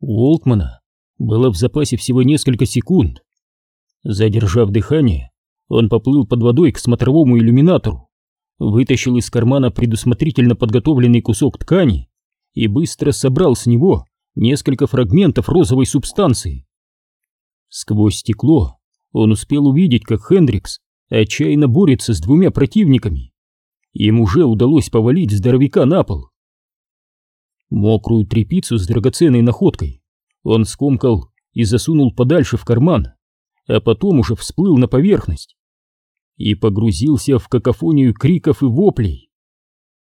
У Олтмана было в запасе всего несколько секунд. Задержав дыхание, он поплыл под водой к смотровому иллюминатору, вытащил из кармана предусмотрительно подготовленный кусок ткани и быстро собрал с него несколько фрагментов розовой субстанции. Сквозь стекло он успел увидеть, как Хендрикс отчаянно борется с двумя противниками. Им уже удалось повалить здоровяка на пол. Мокрую тряпицу с драгоценной находкой он скомкал и засунул подальше в карман, а потом уже всплыл на поверхность и погрузился в какофонию криков и воплей.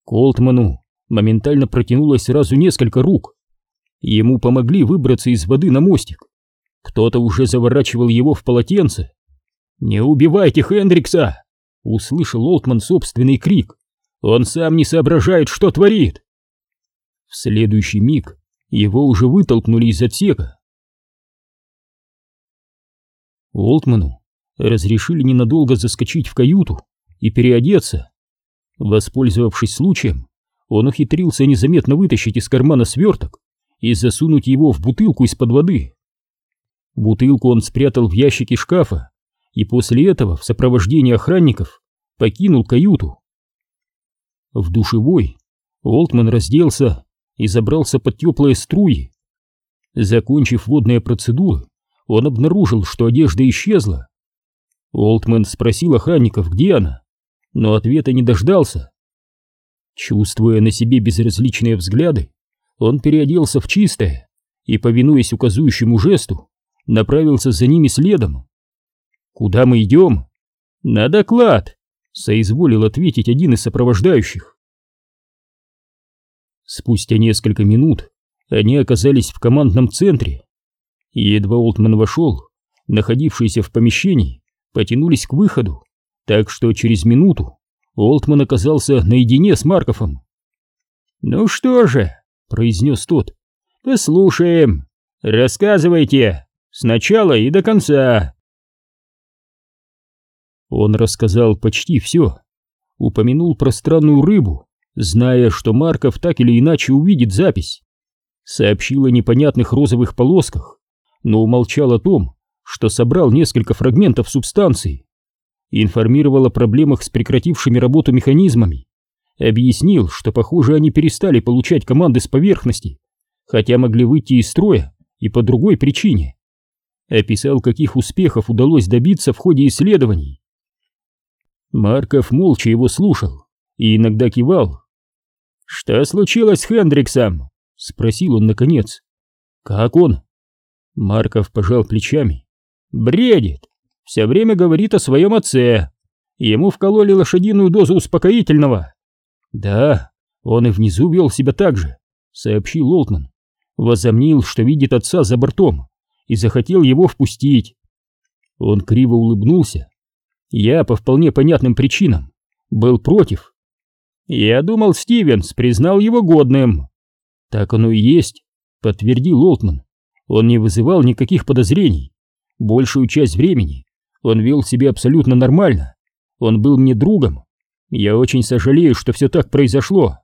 Колтману моментально протянулось сразу несколько рук. Ему помогли выбраться из воды на мостик. Кто-то уже заворачивал его в полотенце. «Не убивайте Хендрикса!» — услышал Олтман собственный крик. «Он сам не соображает, что творит!» В следующий миг его уже вытолкнули из отсека. Олтману разрешили ненадолго заскочить в каюту и переодеться. Воспользовавшись случаем, он ухитрился незаметно вытащить из кармана сверток и засунуть его в бутылку из-под воды. Бутылку он спрятал в ящике шкафа и после этого в сопровождении охранников покинул каюту. В душевой Олтман разделся и забрался под теплые струи. Закончив водные процедуры, он обнаружил, что одежда исчезла. Олтман спросил охранников, где она, но ответа не дождался. Чувствуя на себе безразличные взгляды, он переоделся в чистое и, повинуясь указующему жесту, направился за ними следом. «Куда мы идем?» «На доклад!» — соизволил ответить один из сопровождающих. Спустя несколько минут они оказались в командном центре. Едва Олтман вошел, находившиеся в помещении потянулись к выходу, так что через минуту Олтман оказался наедине с Марковым. «Ну что же», — произнес тот, — «послушаем. Рассказывайте, сначала и до конца». Он рассказал почти все, упомянул про странную рыбу, зная, что Марков так или иначе увидит запись. Сообщил о непонятных розовых полосках, но умолчал о том, что собрал несколько фрагментов субстанции информировал о проблемах с прекратившими работу механизмами, объяснил, что, похоже, они перестали получать команды с поверхности, хотя могли выйти из строя и по другой причине. Описал, каких успехов удалось добиться в ходе исследований. Марков молча его слушал и иногда кивал. «Что случилось с Хендриксом?» — спросил он наконец. «Как он?» Марков пожал плечами. «Бредит. Все время говорит о своем отце. Ему вкололи лошадиную дозу успокоительного. Да, он и внизу вел себя так же, сообщил Олтман. Возомнил, что видит отца за бортом, и захотел его впустить. Он криво улыбнулся. Я по вполне понятным причинам был против. Я думал, Стивенс признал его годным. Так оно и есть, подтвердил Олтман. Он не вызывал никаких подозрений. Большую часть времени он вел себя абсолютно нормально. Он был мне другом. Я очень сожалею, что все так произошло.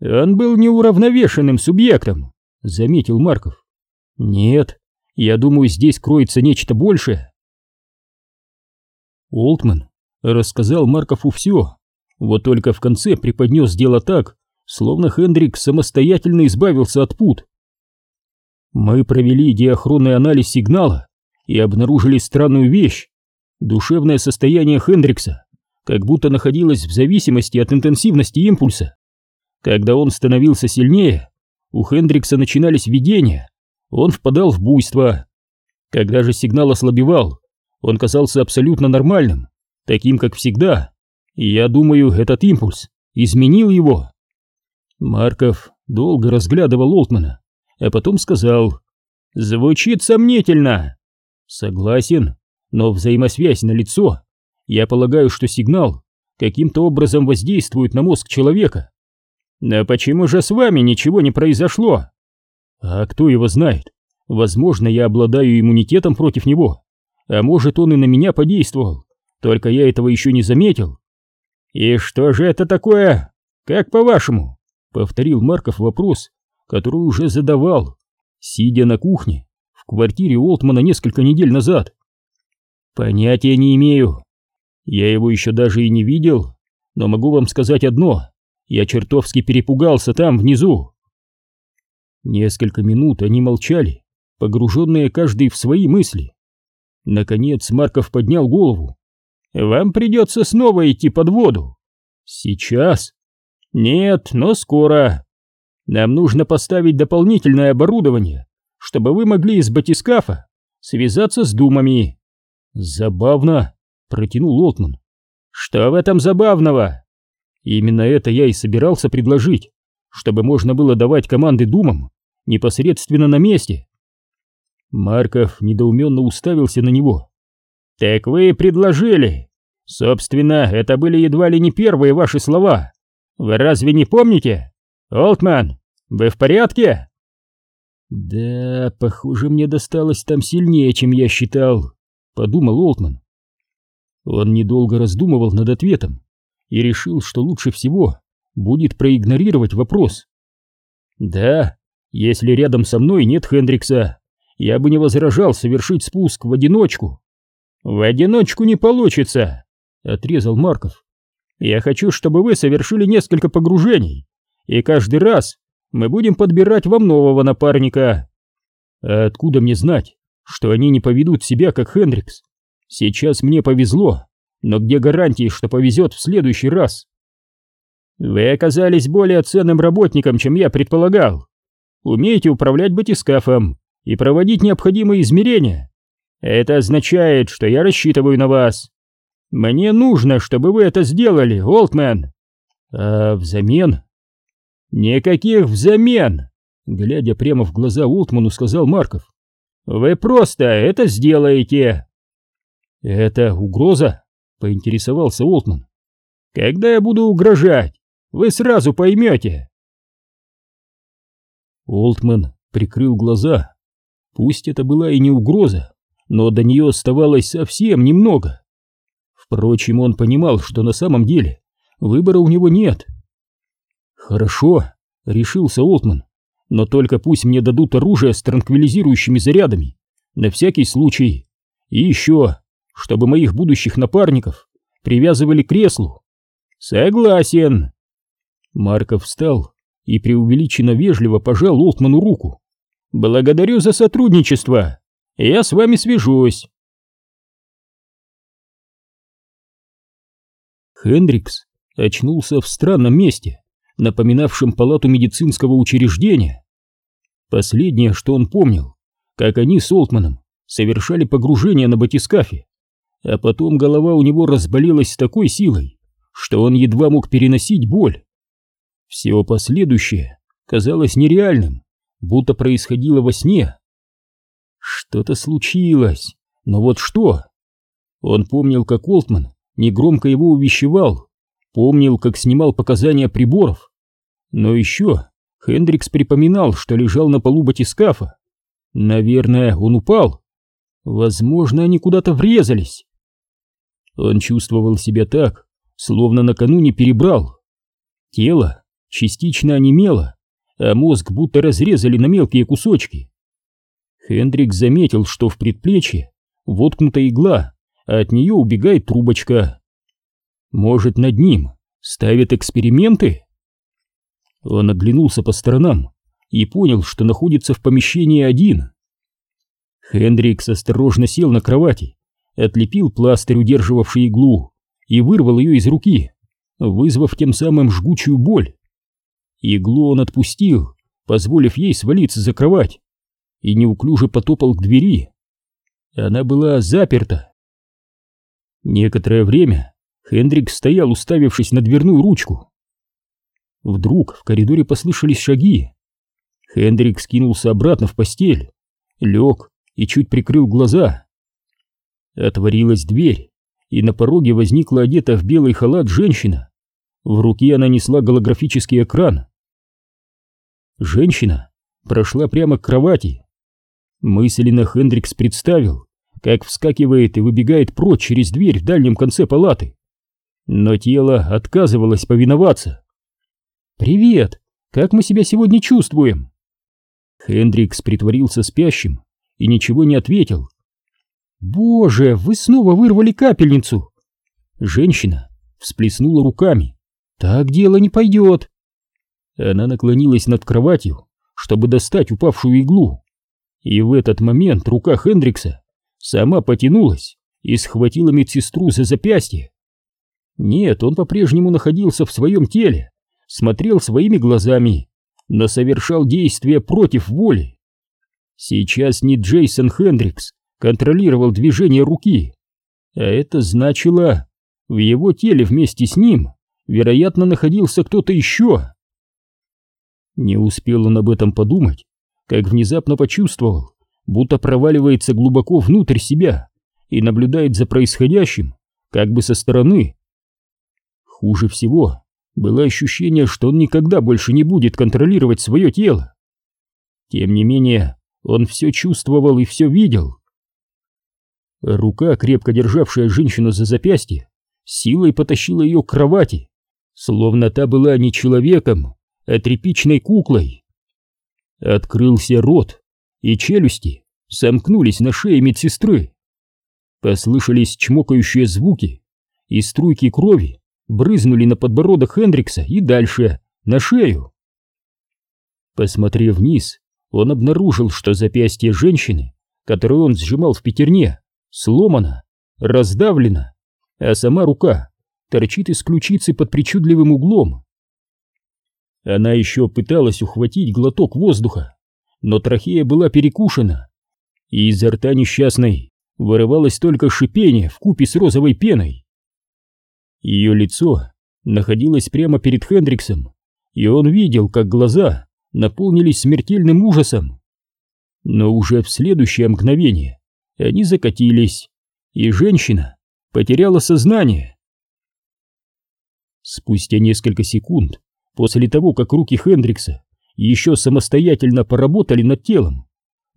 Он был неуравновешенным субъектом, заметил Марков. Нет, я думаю, здесь кроется нечто большее. Олтман рассказал Маркову все, вот только в конце преподнес дело так, словно Хендрик самостоятельно избавился от пут. Мы провели диахронный анализ сигнала и обнаружили странную вещь. Душевное состояние Хендрикса как будто находилось в зависимости от интенсивности импульса. Когда он становился сильнее, у Хендрикса начинались видения, он впадал в буйство. Когда же сигнал ослабевал, он казался абсолютно нормальным, таким как всегда, и я думаю, этот импульс изменил его. Марков долго разглядывал Олтмана, а потом сказал, «Звучит сомнительно». Согласен, но взаимосвязь на лицо. Я полагаю, что сигнал каким-то образом воздействует на мозг человека. Но почему же с вами ничего не произошло? А кто его знает? Возможно, я обладаю иммунитетом против него. А может, он и на меня подействовал. Только я этого еще не заметил. И что же это такое? Как по-вашему? Повторил Марков вопрос, который уже задавал. сидя на кухне в квартире Олтмана несколько недель назад. Понятия не имею. Я его еще даже и не видел, но могу вам сказать одно. Я чертовски перепугался там, внизу. Несколько минут они молчали, погруженные каждый в свои мысли. Наконец Марков поднял голову. «Вам придется снова идти под воду». «Сейчас?» «Нет, но скоро. Нам нужно поставить дополнительное оборудование, чтобы вы могли из батискафа связаться с думами». «Забавно», — протянул Олтман. «Что в этом забавного?» Именно это я и собирался предложить, чтобы можно было давать команды думам непосредственно на месте. Марков недоуменно уставился на него. «Так вы предложили. Собственно, это были едва ли не первые ваши слова. Вы разве не помните? Олтман, вы в порядке?» «Да, похоже, мне досталось там сильнее, чем я считал», — подумал Олтман. Он недолго раздумывал над ответом и решил, что лучше всего будет проигнорировать вопрос. «Да, если рядом со мной нет Хендрикса, я бы не возражал совершить спуск в одиночку». «В одиночку не получится», — отрезал Марков. «Я хочу, чтобы вы совершили несколько погружений, и каждый раз мы будем подбирать вам нового напарника». «А откуда мне знать, что они не поведут себя, как Хендрикс? Сейчас мне повезло, но где гарантии, что повезет в следующий раз? Вы оказались более ценным работником, чем я предполагал. Умеете управлять батискафом и проводить необходимые измерения. Это означает, что я рассчитываю на вас. Мне нужно, чтобы вы это сделали, Олдмен. А взамен? Никаких взамен, глядя прямо в глаза Олтману, сказал Марков. Вы просто это сделаете. Это угроза? поинтересовался Олтман. «Когда я буду угрожать, вы сразу поймете!» Олтман прикрыл глаза. Пусть это была и не угроза, но до нее оставалось совсем немного. Впрочем, он понимал, что на самом деле выбора у него нет. «Хорошо», — решился Олтман, — «но только пусть мне дадут оружие с транквилизирующими зарядами, на всякий случай. И еще, чтобы моих будущих напарников привязывали к креслу. Согласен. Марков встал и преувеличенно вежливо пожал Олтману руку. Благодарю за сотрудничество. Я с вами свяжусь. Хендрикс очнулся в странном месте, напоминавшем палату медицинского учреждения. Последнее, что он помнил, как они с Олтманом совершали погружение на батискафе а потом голова у него разболелась с такой силой, что он едва мог переносить боль. Все последующее казалось нереальным, будто происходило во сне. Что-то случилось, но вот что? Он помнил, как Олтман негромко его увещевал, помнил, как снимал показания приборов. Но еще Хендрикс припоминал, что лежал на полу батискафа. Наверное, он упал. Возможно, они куда-то врезались. Он чувствовал себя так, словно накануне перебрал. Тело частично онемело, а мозг будто разрезали на мелкие кусочки. Хендрик заметил, что в предплечье воткнута игла, а от нее убегает трубочка. Может, над ним ставят эксперименты? Он оглянулся по сторонам и понял, что находится в помещении один. Хендрикс осторожно сел на кровати отлепил пластырь, удерживавший иглу, и вырвал ее из руки, вызвав тем самым жгучую боль. Иглу он отпустил, позволив ей свалиться за кровать, и неуклюже потопал к двери. Она была заперта. Некоторое время Хендрик стоял, уставившись на дверную ручку. Вдруг в коридоре послышались шаги. Хендрик скинулся обратно в постель, лег и чуть прикрыл глаза. Отворилась дверь, и на пороге возникла одета в белый халат женщина. В руке она несла голографический экран. Женщина прошла прямо к кровати. Мысленно Хендрикс представил, как вскакивает и выбегает прочь через дверь в дальнем конце палаты. Но тело отказывалось повиноваться. «Привет! Как мы себя сегодня чувствуем?» Хендрикс притворился спящим и ничего не ответил. «Боже, вы снова вырвали капельницу!» Женщина всплеснула руками. «Так дело не пойдет!» Она наклонилась над кроватью, чтобы достать упавшую иглу. И в этот момент рука Хендрикса сама потянулась и схватила медсестру за запястье. Нет, он по-прежнему находился в своем теле, смотрел своими глазами, но совершал действия против воли. Сейчас не Джейсон Хендрикс контролировал движение руки, а это значило, в его теле вместе с ним, вероятно, находился кто-то еще. Не успел он об этом подумать, как внезапно почувствовал, будто проваливается глубоко внутрь себя и наблюдает за происходящим, как бы со стороны. Хуже всего было ощущение, что он никогда больше не будет контролировать свое тело. Тем не менее, он все чувствовал и все видел. Рука, крепко державшая женщину за запястье, силой потащила ее к кровати, словно та была не человеком, а тряпичной куклой. Открылся рот, и челюсти сомкнулись на шее медсестры. Послышались чмокающие звуки, и струйки крови брызнули на подбородок Хендрикса и дальше, на шею. Посмотрев вниз, он обнаружил, что запястье женщины, которую он сжимал в пятерне, сломано, раздавлено, а сама рука торчит из ключицы под причудливым углом. Она еще пыталась ухватить глоток воздуха, но трахея была перекушена, и изо рта несчастной вырывалось только шипение в купе с розовой пеной. Ее лицо находилось прямо перед Хендриксом, и он видел, как глаза наполнились смертельным ужасом. Но уже в следующее мгновение они закатились, и женщина потеряла сознание. Спустя несколько секунд после того, как руки Хендрикса еще самостоятельно поработали над телом,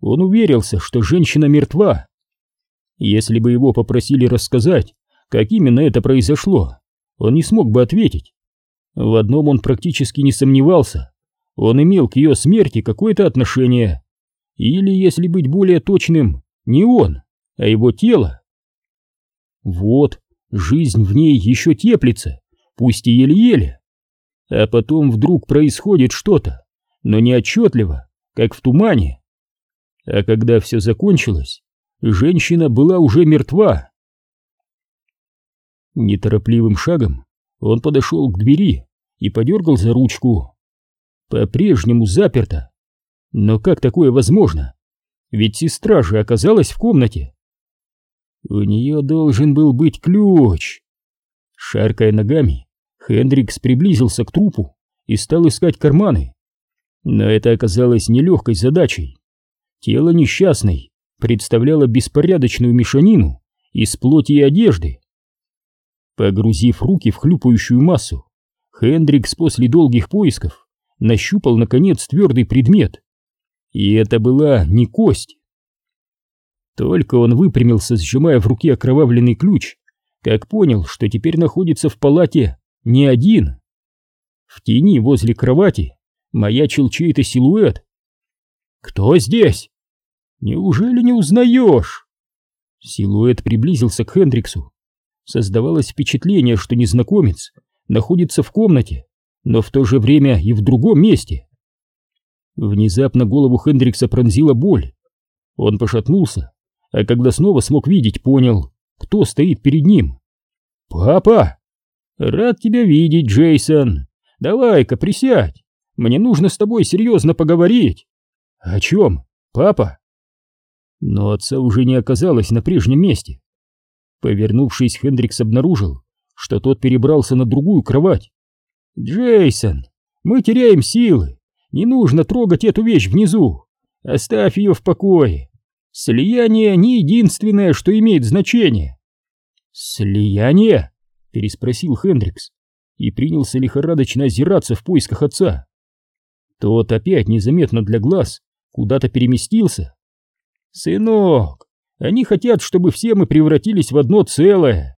он уверился, что женщина мертва. Если бы его попросили рассказать, как именно это произошло, он не смог бы ответить. В одном он практически не сомневался. Он имел к ее смерти какое-то отношение. Или, если быть более точным, не он, а его тело. Вот, жизнь в ней еще теплится, пусть и еле-еле. А потом вдруг происходит что-то, но не отчетливо, как в тумане. А когда все закончилось, женщина была уже мертва. Неторопливым шагом он подошел к двери и подергал за ручку. По-прежнему заперто. Но как такое возможно? Ведь сестра же оказалась в комнате. У нее должен был быть ключ. Шаркая ногами, Хендрикс приблизился к трупу и стал искать карманы. Но это оказалось нелегкой задачей. Тело несчастной представляло беспорядочную мешанину из плоти и одежды. Погрузив руки в хлюпающую массу, Хендрикс после долгих поисков нащупал, наконец, твердый предмет. И это была не кость. Только он выпрямился, сжимая в руке окровавленный ключ, как понял, что теперь находится в палате не один. В тени возле кровати маячил чей-то силуэт. «Кто здесь?» «Неужели не узнаешь?» Силуэт приблизился к Хендриксу, Создавалось впечатление, что незнакомец находится в комнате, но в то же время и в другом месте. Внезапно голову Хендрикса пронзила боль. Он пошатнулся, а когда снова смог видеть, понял, кто стоит перед ним. «Папа! Рад тебя видеть, Джейсон! Давай-ка присядь! Мне нужно с тобой серьезно поговорить!» «О чем, папа?» Но отца уже не оказалось на прежнем месте. Повернувшись, Хендрикс обнаружил, что тот перебрался на другую кровать. «Джейсон, мы теряем силы. Не нужно трогать эту вещь внизу. Оставь ее в покое. Слияние не единственное, что имеет значение». «Слияние?» — переспросил Хендрикс и принялся лихорадочно озираться в поисках отца. Тот опять незаметно для глаз куда-то переместился. «Сынок, они хотят, чтобы все мы превратились в одно целое.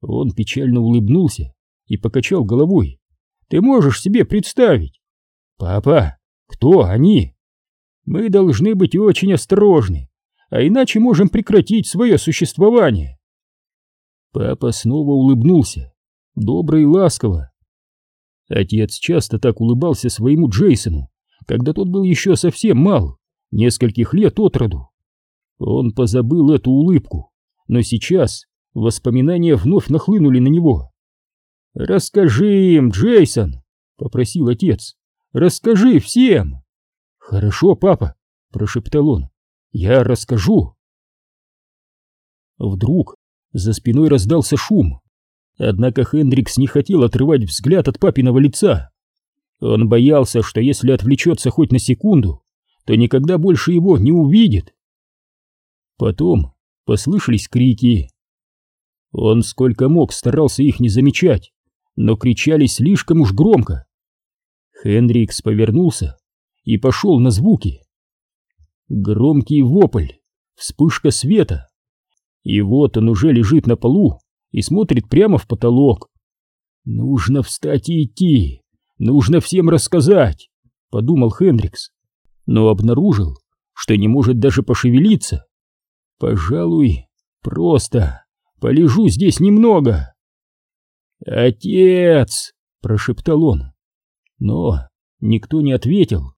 Он печально улыбнулся и покачал головой. Ты можешь себе представить? Папа, кто они? Мы должны быть очень осторожны, а иначе можем прекратить свое существование. Папа снова улыбнулся, добро и ласково. Отец часто так улыбался своему Джейсону, когда тот был еще совсем мал, нескольких лет от роду. Он позабыл эту улыбку, но сейчас воспоминания вновь нахлынули на него. «Расскажи им, Джейсон!» — попросил отец. «Расскажи всем!» «Хорошо, папа!» — прошептал он. «Я расскажу!» Вдруг за спиной раздался шум. Однако Хендрикс не хотел отрывать взгляд от папиного лица. Он боялся, что если отвлечется хоть на секунду, то никогда больше его не увидит. Потом послышались крики. Он сколько мог старался их не замечать, но кричали слишком уж громко. Хендрикс повернулся и пошел на звуки. Громкий вопль, вспышка света. И вот он уже лежит на полу и смотрит прямо в потолок. «Нужно встать и идти, нужно всем рассказать», — подумал Хендрикс, но обнаружил, что не может даже пошевелиться. «Пожалуй, просто полежу здесь немного». «Отец!» — прошептал он. Но никто не ответил.